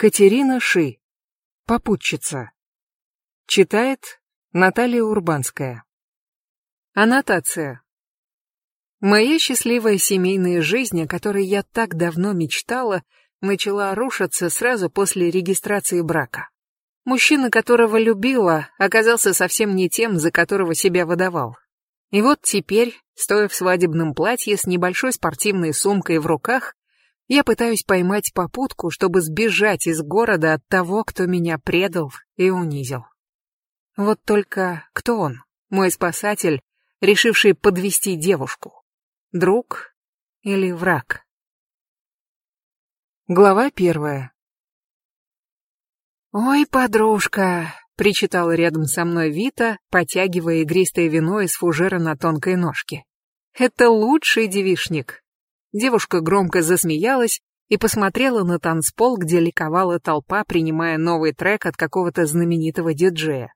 Катерина Ши. Попутчица. Читает Наталья Урбанская. Аннотация. Моя счастливая семейная жизнь, о которой я так давно мечтала, начала рушиться сразу после регистрации брака. Мужчина, которого любила, оказался совсем не тем, за которого себя выдавал. И вот теперь, стоя в свадебном платье с небольшой спортивной сумкой в руках, я пытаюсь поймать попутку, чтобы сбежать из города от того, кто меня предал и унизил. Вот только кто он, мой спасатель, решивший подвести девушку? Друг или враг? Глава первая. «Ой, подружка!» — причитала рядом со мной Вита, потягивая игристое вино из фужера на тонкой ножке. «Это лучший девишник, Девушка громко засмеялась и посмотрела на танцпол, где ликовала толпа, принимая новый трек от какого-то знаменитого диджея.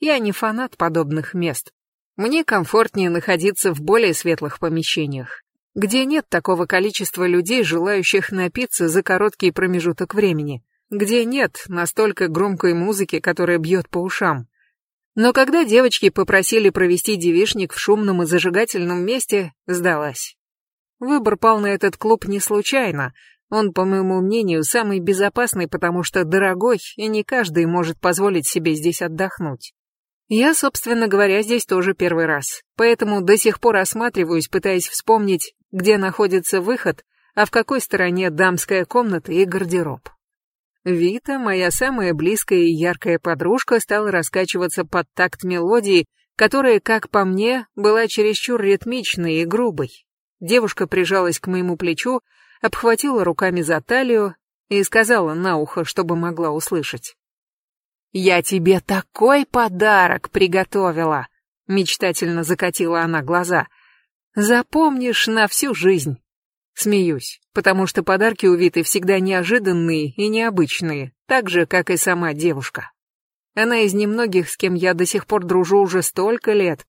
Я не фанат подобных мест. Мне комфортнее находиться в более светлых помещениях, где нет такого количества людей, желающих напиться за короткий промежуток времени, где нет настолько громкой музыки, которая бьет по ушам. Но когда девочки попросили провести девишник в шумном и зажигательном месте, сдалась. Выбор пал на этот клуб не случайно. Он, по моему мнению, самый безопасный, потому что дорогой, и не каждый может позволить себе здесь отдохнуть. Я, собственно говоря, здесь тоже первый раз, поэтому до сих пор осматриваюсь, пытаясь вспомнить, где находится выход, а в какой стороне дамская комната и гардероб. Вита, моя самая близкая и яркая подружка, стала раскачиваться под такт мелодии, которая, как по мне, была чересчур ритмичной и грубой. Девушка прижалась к моему плечу, обхватила руками за талию и сказала на ухо, чтобы могла услышать. «Я тебе такой подарок приготовила!» Мечтательно закатила она глаза. «Запомнишь на всю жизнь!» Смеюсь, потому что подарки у Виты всегда неожиданные и необычные, так же, как и сама девушка. Она из немногих, с кем я до сих пор дружу уже столько лет,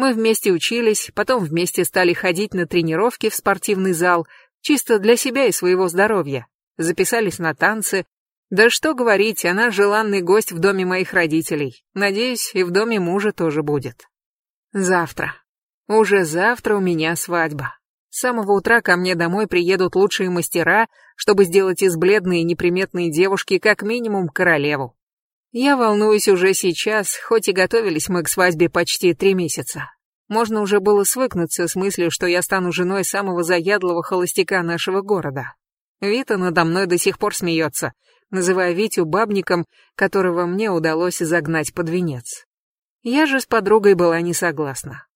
мы вместе учились, потом вместе стали ходить на тренировки в спортивный зал, чисто для себя и своего здоровья. Записались на танцы. Да что говорить, она желанный гость в доме моих родителей. Надеюсь, и в доме мужа тоже будет. Завтра. Уже завтра у меня свадьба. С самого утра ко мне домой приедут лучшие мастера, чтобы сделать из бледной и неприметной девушки как минимум королеву. Я волнуюсь уже сейчас, хоть и готовились мы к свадьбе почти три месяца. Можно уже было свыкнуться с мыслью, что я стану женой самого заядлого холостяка нашего города. Вита надо мной до сих пор смеется, называя Витю бабником, которого мне удалось загнать под венец. Я же с подругой была не согласна.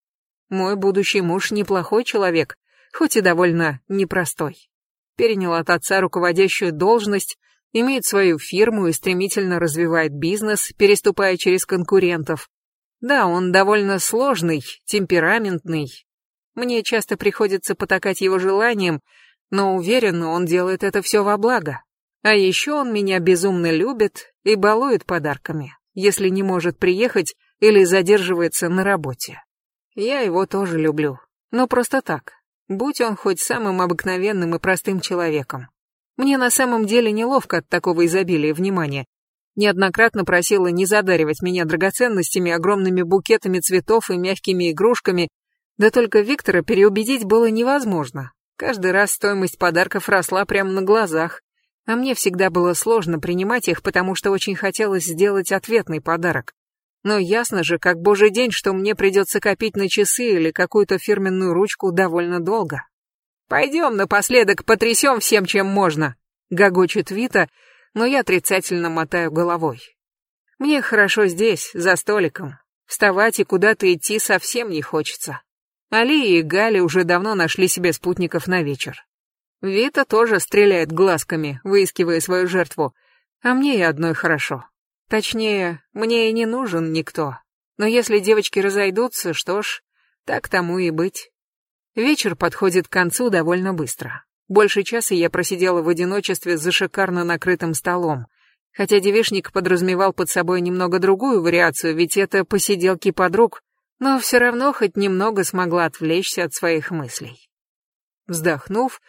Мой будущий муж неплохой человек, хоть и довольно непростой. Перенял от отца руководящую должность, имеет свою фирму и стремительно развивает бизнес, переступая через конкурентов. Да, он довольно сложный, темпераментный. Мне часто приходится потакать его желаниям, но уверен, он делает это все во благо. А еще он меня безумно любит и балует подарками, если не может приехать или задерживается на работе. Я его тоже люблю, но просто так, будь он хоть самым обыкновенным и простым человеком. Мне на самом деле неловко от такого изобилия внимания. Неоднократно просила не задаривать меня драгоценностями, огромными букетами цветов и мягкими игрушками, да только Виктора переубедить было невозможно. Каждый раз стоимость подарков росла прямо на глазах, а мне всегда было сложно принимать их, потому что очень хотелось сделать ответный подарок. Но ясно же, как божий день, что мне придется копить на часы или какую-то фирменную ручку довольно долго. «Пойдем напоследок потрясем всем, чем можно», — гогочет Вита, но я отрицательно мотаю головой. Мне хорошо здесь, за столиком. Вставать и куда-то идти совсем не хочется. Али и Гали уже давно нашли себе спутников на вечер. Вита тоже стреляет глазками, выискивая свою жертву, а мне и одной хорошо. Точнее, мне и не нужен никто. Но если девочки разойдутся, что ж, так тому и быть. Вечер подходит к концу довольно быстро. Больше часа я просидела в одиночестве за шикарно накрытым столом. Хотя девишник подразумевал под собой немного другую вариацию, ведь это посиделки подруг, но все равно хоть немного смогла отвлечься от своих мыслей. Вздохнув,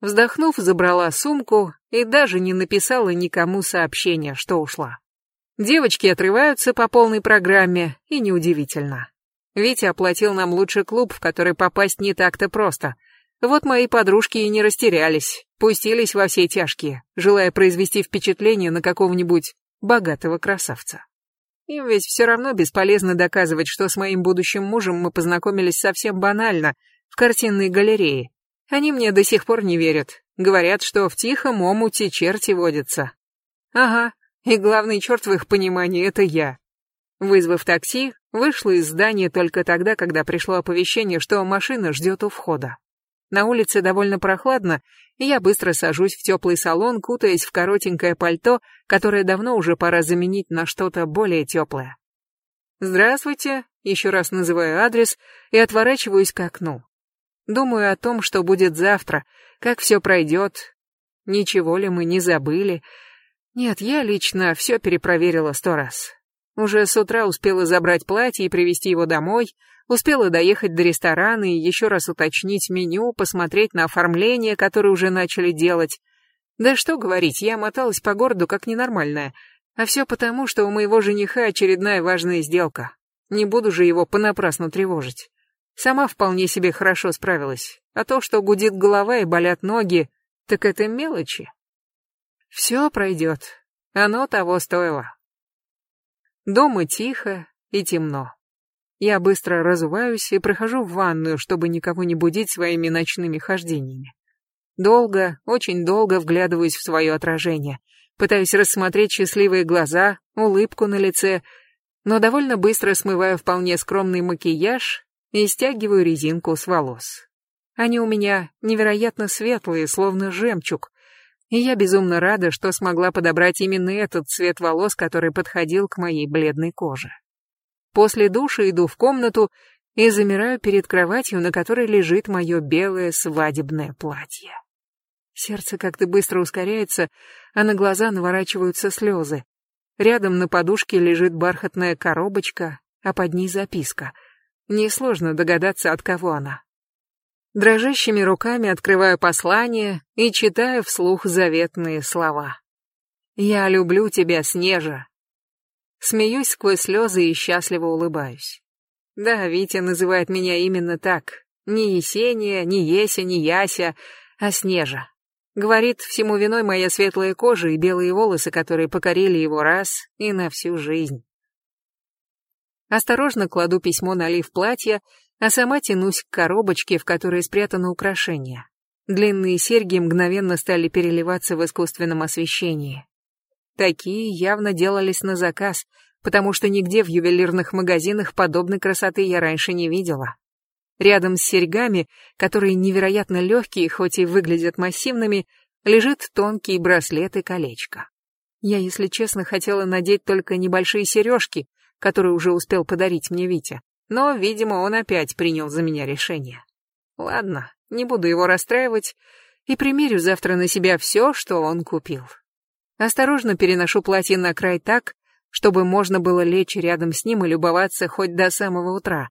Вздохнув, забрала сумку и даже не написала никому сообщения, что ушла. Девочки отрываются по полной программе, и неудивительно. Витя оплатил нам лучший клуб, в который попасть не так-то просто. Вот мои подружки и не растерялись, пустились во все тяжкие, желая произвести впечатление на какого-нибудь богатого красавца. Им ведь все равно бесполезно доказывать, что с моим будущим мужем мы познакомились совсем банально, в картинной галерее. Они мне до сих пор не верят. Говорят, что в тихом омуте черти водятся. Ага, и главный черт в их понимании — это я. Вызвав такси, вышла из здания только тогда, когда пришло оповещение, что машина ждет у входа. На улице довольно прохладно, и я быстро сажусь в теплый салон, кутаясь в коротенькое пальто, которое давно уже пора заменить на что-то более теплое. «Здравствуйте», еще раз называю адрес и отворачиваюсь к окну. Думаю о том, что будет завтра, как все пройдет. Ничего ли мы не забыли? Нет, я лично все перепроверила сто раз. Уже с утра успела забрать платье и привезти его домой, Успела доехать до ресторана и еще раз уточнить меню, посмотреть на оформление, которое уже начали делать. Да что говорить, я моталась по городу как ненормальная. А все потому, что у моего жениха очередная важная сделка. Не буду же его понапрасну тревожить. Сама вполне себе хорошо справилась. А то, что гудит голова и болят ноги, так это мелочи. Все пройдет. Оно того стоило. Дома тихо и темно. Я быстро разуваюсь и прохожу в ванную, чтобы никого не будить своими ночными хождениями. Долго, очень долго вглядываюсь в свое отражение, пытаюсь рассмотреть счастливые глаза, улыбку на лице, но довольно быстро смываю вполне скромный макияж и стягиваю резинку с волос. Они у меня невероятно светлые, словно жемчуг, и я безумно рада, что смогла подобрать именно этот цвет волос, который подходил к моей бледной коже. После душа иду в комнату и замираю перед кроватью, на которой лежит мое белое свадебное платье. Сердце как-то быстро ускоряется, а на глаза наворачиваются слезы. Рядом на подушке лежит бархатная коробочка, а под ней записка. Несложно догадаться, от кого она. Дрожащими руками открываю послание и читаю вслух заветные слова. «Я люблю тебя, Снежа, Смеюсь сквозь слезы и счастливо улыбаюсь. Да, Витя называет меня именно так. Не Есения, не Еся, не Яся, а Снежа. Говорит, всему виной моя светлая кожа и белые волосы, которые покорили его раз и на всю жизнь. Осторожно кладу письмо на лиф платья, а сама тянусь к коробочке, в которой спрятано украшение. Длинные серьги мгновенно стали переливаться в искусственном освещении. Такие явно делались на заказ, потому что нигде в ювелирных магазинах подобной красоты я раньше не видела. Рядом с серьгами, которые невероятно легкие, хоть и выглядят массивными, лежит тонкий браслет и колечко. Я, если честно, хотела надеть только небольшие сережки, которые уже успел подарить мне Витя, но, видимо, он опять принял за меня решение. Ладно, не буду его расстраивать и примерю завтра на себя все, что он купил. Осторожно переношу платье на край так, чтобы можно было лечь рядом с ним и любоваться хоть до самого утра.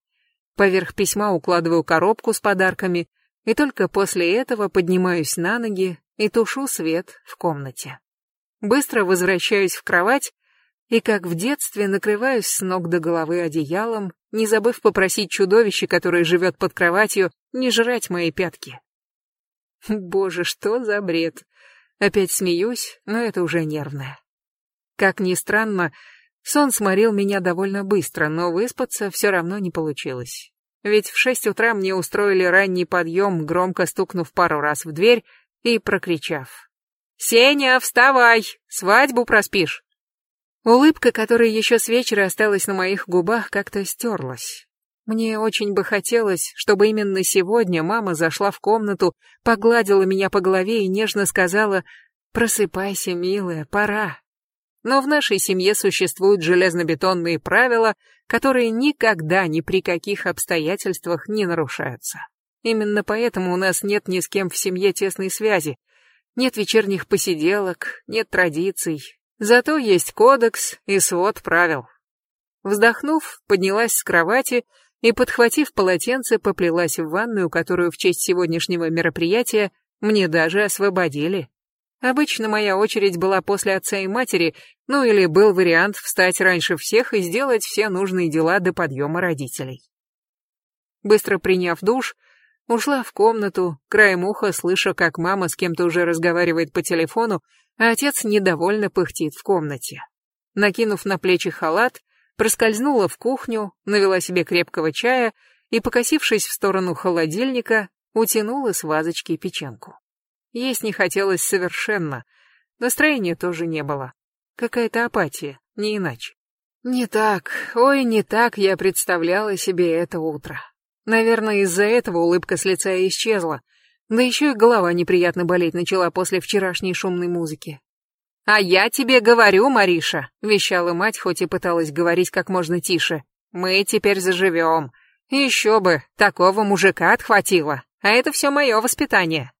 Поверх письма укладываю коробку с подарками, и только после этого поднимаюсь на ноги и тушу свет в комнате. Быстро возвращаюсь в кровать и, как в детстве, накрываюсь с ног до головы одеялом, не забыв попросить чудовище, которое живет под кроватью, не жрать мои пятки. Боже, что за бред! Опять смеюсь, но это уже нервное. Как ни странно, сон сморил меня довольно быстро, но выспаться все равно не получилось. Ведь в шесть утра мне устроили ранний подъем, громко стукнув пару раз в дверь и прокричав. «Сеня, вставай! Свадьбу проспишь!» Улыбка, которая еще с вечера осталась на моих губах, как-то стерлась. Мне очень бы хотелось, чтобы именно сегодня мама зашла в комнату, погладила меня по голове и нежно сказала «Просыпайся, милая, пора». Но в нашей семье существуют железнобетонные правила, которые никогда ни при каких обстоятельствах не нарушаются. Именно поэтому у нас нет ни с кем в семье тесной связи, нет вечерних посиделок, нет традиций. Зато есть кодекс и свод правил. Вздохнув, поднялась с кровати, и, подхватив полотенце, поплелась в ванную, которую в честь сегодняшнего мероприятия Мне даже освободили. Обычно моя очередь была после отца и матери, ну или был вариант встать раньше всех и сделать все нужные дела до подъема родителей. Быстро приняв душ, ушла в комнату, краем уха слыша, как мама с кем-то уже разговаривает по телефону, а отец недовольно пыхтит в комнате. Накинув на плечи халат, проскользнула в кухню, навела себе крепкого чая и, покосившись в сторону холодильника, утянула с вазочки печенку. Есть не хотелось совершенно, настроения тоже не было. Какая-то апатия, не иначе. Не так, ой, не так я представляла себе это утро. Наверное, из-за этого улыбка с лица исчезла, да еще и голова неприятно болеть начала после вчерашней шумной музыки. «А я тебе говорю, Мариша», — вещала мать, хоть и пыталась говорить как можно тише. «Мы теперь заживем. Еще бы, такого мужика отхватило. А это все мое воспитание».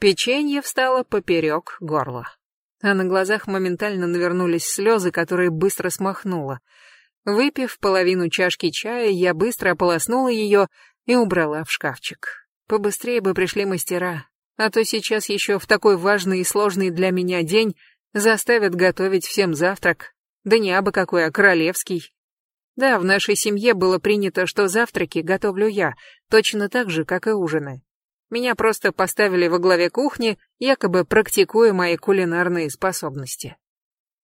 Печенье встало поперек горла. А на глазах моментально навернулись слезы, которые быстро смахнула. Выпив половину чашки чая, я быстро ополоснула ее и убрала в шкафчик. Побыстрее бы пришли мастера, а то сейчас еще в такой важный и сложный для меня день заставят готовить всем завтрак, да не абы какой, а королевский. Да, в нашей семье было принято, что завтраки готовлю я, точно так же, как и ужины. Меня просто поставили во главе кухни, якобы практикуя мои кулинарные способности.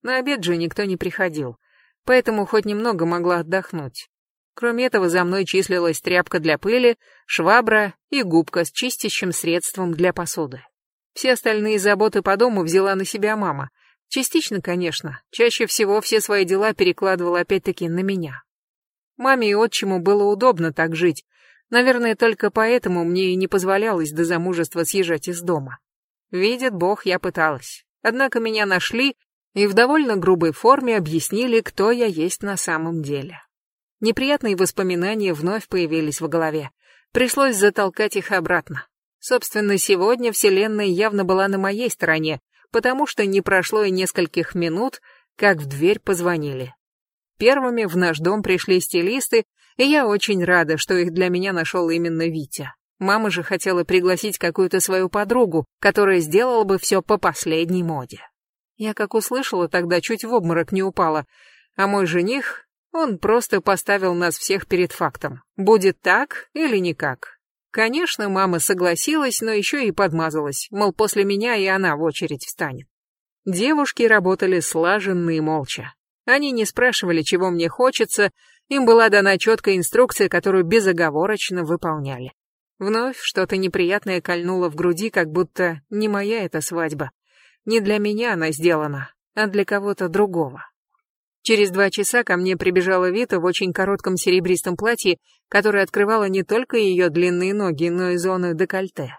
На обед же никто не приходил, поэтому хоть немного могла отдохнуть. Кроме этого, за мной числилась тряпка для пыли, швабра и губка с чистящим средством для посуды. Все остальные заботы по дому взяла на себя мама. Частично, конечно, чаще всего все свои дела перекладывала опять-таки на меня. Маме и отчиму было удобно так жить. Наверное, только поэтому мне и не позволялось до замужества съезжать из дома. Видит Бог, я пыталась. Однако меня нашли и в довольно грубой форме объяснили, кто я есть на самом деле. Неприятные воспоминания вновь появились в голове. Пришлось затолкать их обратно. Собственно, сегодня Вселенная явно была на моей стороне, потому что не прошло и нескольких минут, как в дверь позвонили. Первыми в наш дом пришли стилисты, и я очень рада, что их для меня нашел именно Витя. Мама же хотела пригласить какую-то свою подругу, которая сделала бы все по последней моде. Я как услышала, тогда чуть в обморок не упала, а мой жених он просто поставил нас всех перед фактом. Будет так или никак. Конечно, мама согласилась, но еще и подмазалась, мол, после меня и она в очередь встанет. Девушки работали слаженно и молча. Они не спрашивали, чего мне хочется, им была дана четкая инструкция, которую безоговорочно выполняли. Вновь что-то неприятное кольнуло в груди, как будто не моя эта свадьба. Не для меня она сделана, а для кого-то другого. Через два часа ко мне прибежала Вита в очень коротком серебристом платье, которое открывало не только ее длинные ноги, но и зоны декольте.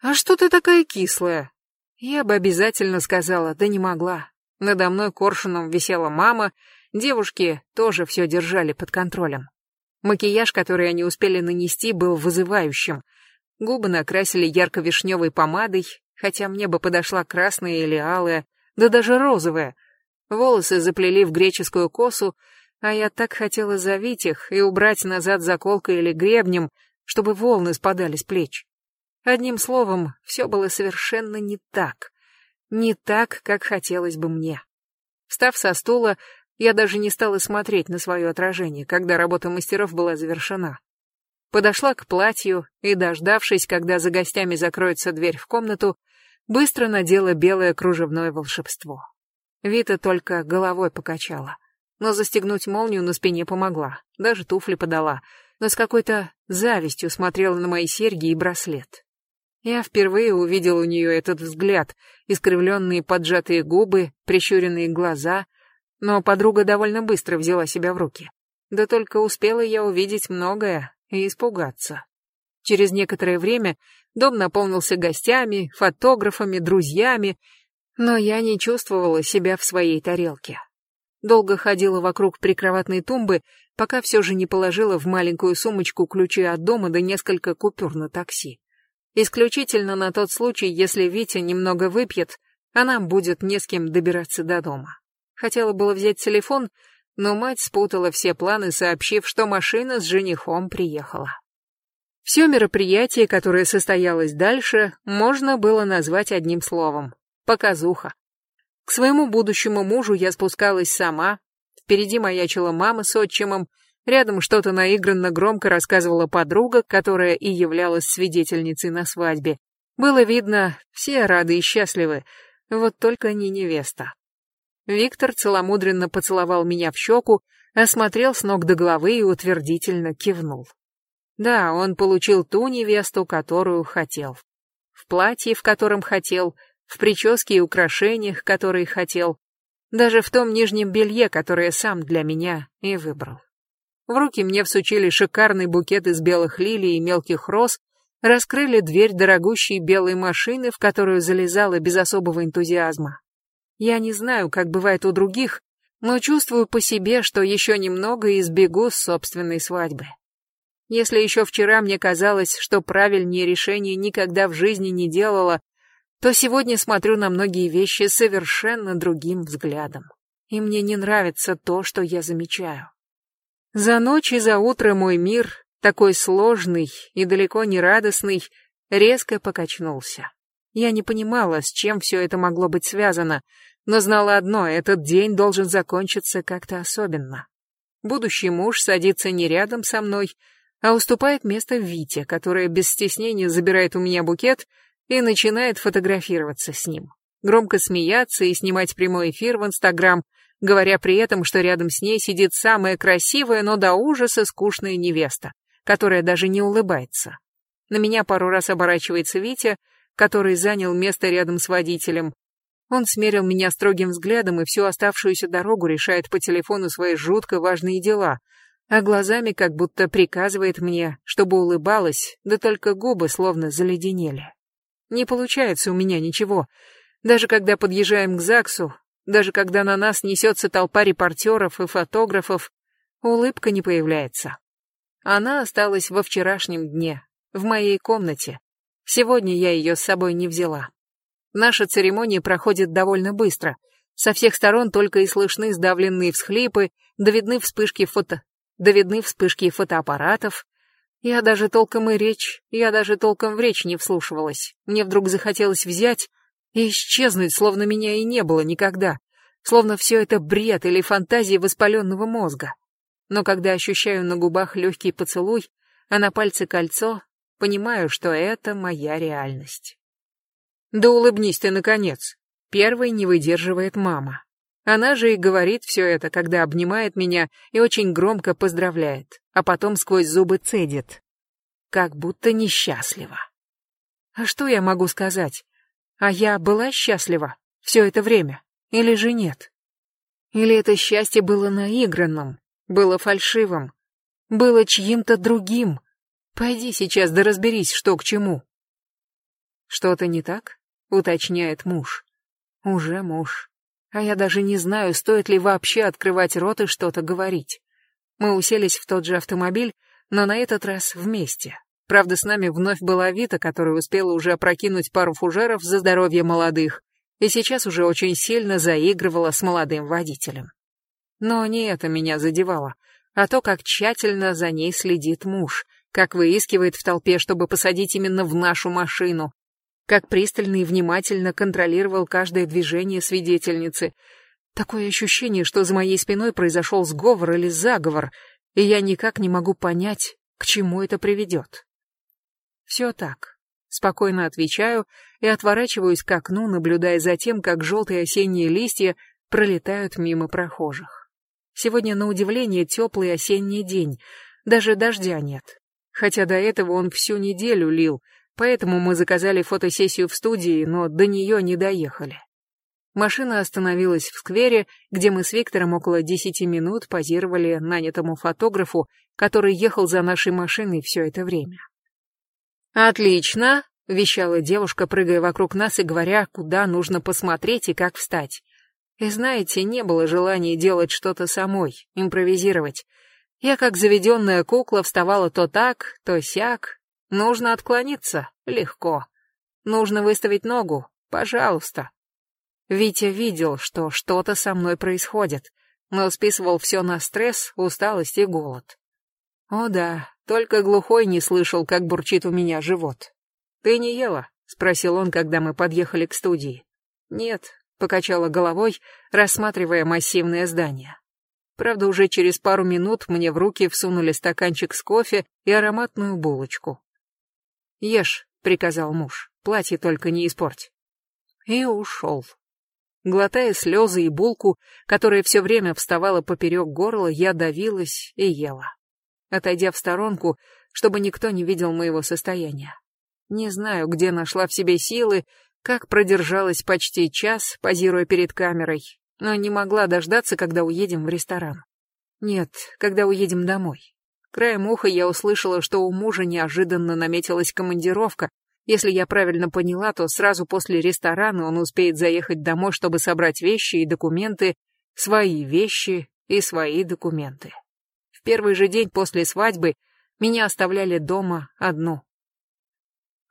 «А что ты такая кислая?» Я бы обязательно сказала, да не могла. Надо мной коршуном висела мама, девушки тоже все держали под контролем. Макияж, который они успели нанести, был вызывающим. Губы накрасили ярко-вишневой помадой, хотя мне бы подошла красная или алая, да даже розовая — Волосы заплели в греческую косу, а я так хотела завить их и убрать назад заколкой или гребнем, чтобы волны спадали с плеч. Одним словом, все было совершенно не так. Не так, как хотелось бы мне. Встав со стула, я даже не стала смотреть на свое отражение, когда работа мастеров была завершена. Подошла к платью и, дождавшись, когда за гостями закроется дверь в комнату, быстро надела белое кружевное волшебство. Вита только головой покачала. Но застегнуть молнию на спине помогла, даже туфли подала, но с какой-то завистью смотрела на мои серьги и браслет. Я впервые увидел у нее этот взгляд, искривленные поджатые губы, прищуренные глаза, но подруга довольно быстро взяла себя в руки. Да только успела я увидеть многое и испугаться. Через некоторое время дом наполнился гостями, фотографами, друзьями, но я не чувствовала себя в своей тарелке. Долго ходила вокруг прикроватной тумбы, пока все же не положила в маленькую сумочку ключи от дома да несколько купюр на такси. Исключительно на тот случай, если Витя немного выпьет, а нам будет не с кем добираться до дома. Хотела было взять телефон, но мать спутала все планы, сообщив, что машина с женихом приехала. Все мероприятие, которое состоялось дальше, можно было назвать одним словом — показуха. К своему будущему мужу я спускалась сама, впереди маячила мама с отчимом, рядом что-то наигранно громко рассказывала подруга, которая и являлась свидетельницей на свадьбе. Было видно, все рады и счастливы, вот только не невеста. Виктор целомудренно поцеловал меня в щеку, осмотрел с ног до головы и утвердительно кивнул. Да, он получил ту невесту, которую хотел. В платье, в котором хотел, в прическе и украшениях, которые хотел, даже в том нижнем белье, которое сам для меня и выбрал. В руки мне всучили шикарный букет из белых лилий и мелких роз, раскрыли дверь дорогущей белой машины, в которую залезала без особого энтузиазма. Я не знаю, как бывает у других, но чувствую по себе, что еще немного и сбегу с собственной свадьбы. Если еще вчера мне казалось, что правильнее решение никогда в жизни не делала, то сегодня смотрю на многие вещи совершенно другим взглядом. И мне не нравится то, что я замечаю. За ночь и за утро мой мир, такой сложный и далеко не радостный, резко покачнулся. Я не понимала, с чем все это могло быть связано, но знала одно — этот день должен закончиться как-то особенно. Будущий муж садится не рядом со мной, а уступает место Вите, которая без стеснения забирает у меня букет и начинает фотографироваться с ним. Громко смеяться и снимать прямой эфир в Инстаграм, говоря при этом, что рядом с ней сидит самая красивая, но до ужаса скучная невеста, которая даже не улыбается. На меня пару раз оборачивается Витя, который занял место рядом с водителем. Он смерил меня строгим взглядом и всю оставшуюся дорогу решает по телефону свои жутко важные дела — а глазами как будто приказывает мне, чтобы улыбалась, да только губы словно заледенели. Не получается у меня ничего. Даже когда подъезжаем к ЗАГСу, даже когда на нас несется толпа репортеров и фотографов, улыбка не появляется. Она осталась во вчерашнем дне, в моей комнате. Сегодня я ее с собой не взяла. Наша церемония проходит довольно быстро. Со всех сторон только и слышны сдавленные всхлипы, да видны вспышки фото да видны вспышки фотоаппаратов. Я даже толком и речь, я даже толком в речь не вслушивалась. Мне вдруг захотелось взять и исчезнуть, словно меня и не было никогда, словно все это бред или фантазия воспаленного мозга. Но когда ощущаю на губах легкий поцелуй, а на пальце кольцо, понимаю, что это моя реальность. Да улыбнись ты, наконец. Первой не выдерживает мама. Она же и говорит все это, когда обнимает меня и очень громко поздравляет, а потом сквозь зубы цедит. Как будто несчастлива. А что я могу сказать? А я была счастлива все это время? Или же нет? Или это счастье было наигранным, было фальшивым, было чьим-то другим? Пойди сейчас да разберись, что к чему. Что-то не так? Уточняет муж. Уже муж. А я даже не знаю, стоит ли вообще открывать рот и что-то говорить. Мы уселись в тот же автомобиль, но на этот раз вместе. Правда, с нами вновь была Вита, которая успела уже опрокинуть пару фужеров за здоровье молодых, и сейчас уже очень сильно заигрывала с молодым водителем. Но не это меня задевало, а то, как тщательно за ней следит муж, как выискивает в толпе, чтобы посадить именно в нашу машину, как пристально и внимательно контролировал каждое движение свидетельницы. Такое ощущение, что за моей спиной произошел сговор или заговор, и я никак не могу понять, к чему это приведет. Все так. Спокойно отвечаю и отворачиваюсь к окну, наблюдая за тем, как желтые осенние листья пролетают мимо прохожих. Сегодня, на удивление, теплый осенний день, даже дождя нет. Хотя до этого он всю неделю лил — Поэтому мы заказали фотосессию в студии, но до нее не доехали. Машина остановилась в сквере, где мы с Виктором около десяти минут позировали нанятому фотографу, который ехал за нашей машиной все это время. «Отлично!» — вещала девушка, прыгая вокруг нас и говоря, куда нужно посмотреть и как встать. И знаете, не было желания делать что-то самой, импровизировать. Я, как заведенная кукла, вставала то так, то сяк, Нужно отклониться? Легко. Нужно выставить ногу? Пожалуйста. Витя видел, что что-то со мной происходит, но списывал все на стресс, усталость и голод. О да, только глухой не слышал, как бурчит у меня живот. «Ты не ела?» — спросил он, когда мы подъехали к студии. «Нет», — покачала головой, рассматривая массивное здание. Правда, уже через пару минут мне в руки всунули стаканчик с кофе и ароматную булочку. «Ешь», — приказал муж, — «платье только не испорть». И ушел. Глотая слезы и булку, которая все время вставала поперек горла, я давилась и ела отойдя в сторонку, чтобы никто не видел моего состояния. Не знаю, где нашла в себе силы, как продержалась почти час, позируя перед камерой, но не могла дождаться, когда уедем в ресторан. Нет, когда уедем домой. Краем уха я услышала, что у мужа неожиданно наметилась командировка. Если я правильно поняла, то сразу после ресторана он успеет заехать домой, чтобы собрать вещи и документы, свои вещи и свои документы первый же день после свадьбы меня оставляли дома одну.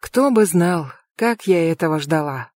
Кто бы знал, как я этого ждала.